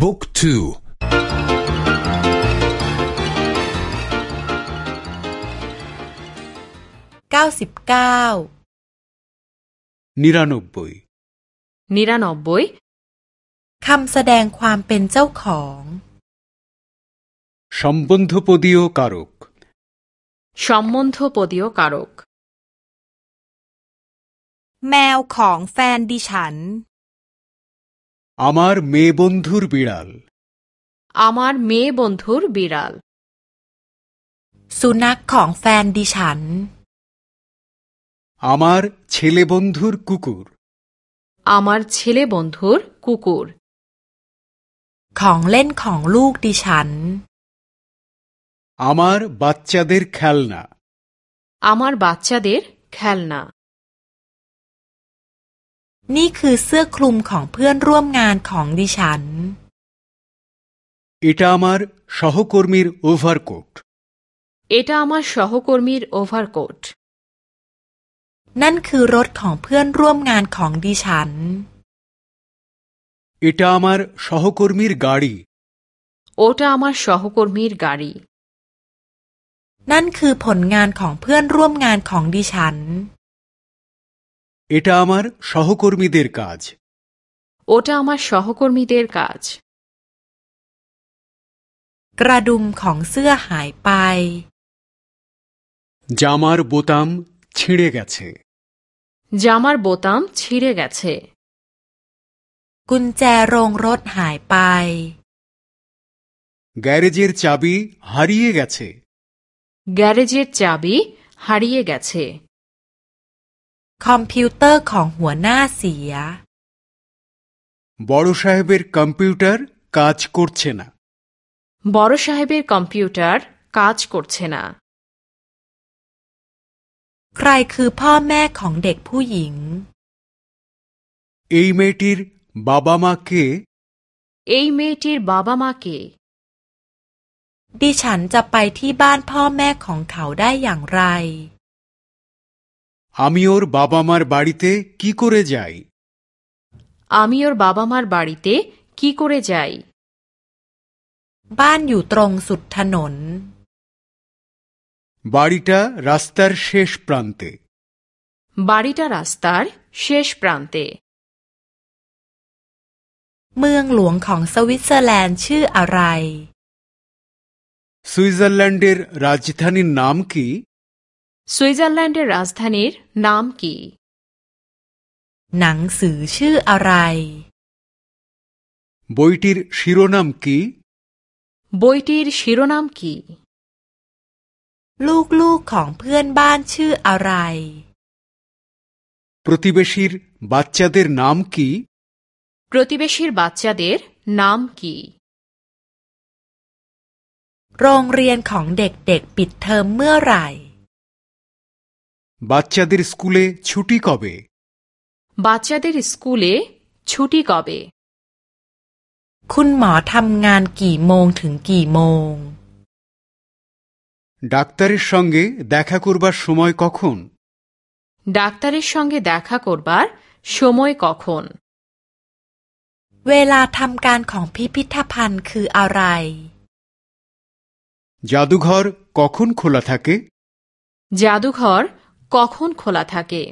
บุ๊กทูเก้าสิบเก้านิรานอบบุยนิรานอบบุยคำแสดงความเป็นเจ้าของสัมบันธปดีโอการุกสัมบันธปดีโอการุกแมวของแฟนดิฉัน আমার মেয়ে বন্ধুর বিড়াল আমার মেয়ে বন্ধুর বিড়াল สุนัขของแฟนดิฉัน আমার ছেলে বন্ধুর কুকুর আমার ছেলে বন্ধুর কুকুর ของเล่นของลูกดิฉัน আমার বাচ্চাদের খেলনা আমার বাচ্চাদের খেলনা นี่คือเสื้อคลุมของเพื่อนร่วมงานของดิฉัน এটা আমার সহকর্মীর ওভারকোট এটা আমার সহকর্মীর ওভারকোট นั่นคือรถของเพื่อนร่วมงานของดิฉัน এটা আমার সহকর্মীর গাড়ি ওটা আমার সহকর্মীর গাড়ি นั่นคือผลงานของเพื่อนร่วมงานของดิฉัน এটা আমার সহকর্মীদের কাজ ওটা আমার সহকর্মীদের কাজ กระดุมของเสื้อหายไป জামার বোতাম ছিঁড়ে গেছে জামার বোতাম ছিঁড়ে গেছে กุญแจโรงรถหายไป গ্যারেজের চাবি হারিয়ে গেছে গ্যারেজের চাবি হারিয়ে গেছে คอมพิวเตอร์ของหัวหน้าเสีย বড় সাহেবের কম্পিউটার কাজ করছে না বড় সাহেবের কম্পিউটার কাজ করছে না ใครคือพ่อแม่ของเด็กผู้หญิง এই মেয়েটির বাবা মা কে এই মেয়েটির বাবা মা কে ดิฉันจะไปที่บ้านพ่อแม่ของเขาได้อย่างไร আমি ওর বাবা মার বাড়িতে কি করে যাই আমি ওর বাবা মার বাড়িতে কি করে যাই บ้านอยู่ตรงสุดถนน বাড়িটা রাস্তার শেষ প্রান্তে বাড়িটা রাস্তার শেষ প্রান্তে เมืองหลวงของสวิตเซอร์แลนด์ชื่ออะไร সুইজারল্যান্ডের রাজধানীর নাম কি সুইজারল্যান্ডের রাজধানীর নাম কি หนังสือชื่ออะไร বইটির শিরোনাম কি বইটির শিরোনাম কি ลูกๆของเพื่อนบ้านชื่ออะไร প্রতিবেশীর বাচ্চাদের নাম কি প্রতিবেশীর বাচ্চাদের নাম কি โรงเรียนของเด็กๆปิดเทอมเมื่อไหร่ বাচ্চাদের স্কুলে ছুটি কবে বাচ্চাদের স্কুলে ছুটি কবে คุณหมอทำงานกี่โมงถึงกี่โมง ডাক্তারের সঙ্গে দেখা করবার সময় কখন ডাক্তারের সঙ্গে দেখা করবার সময় কখন เวลาทำการของพิพิธภัณฑ์คืออะไร জাদুঘর কখন খোলা থাকে জাদুঘর কখন খোলা থাকে?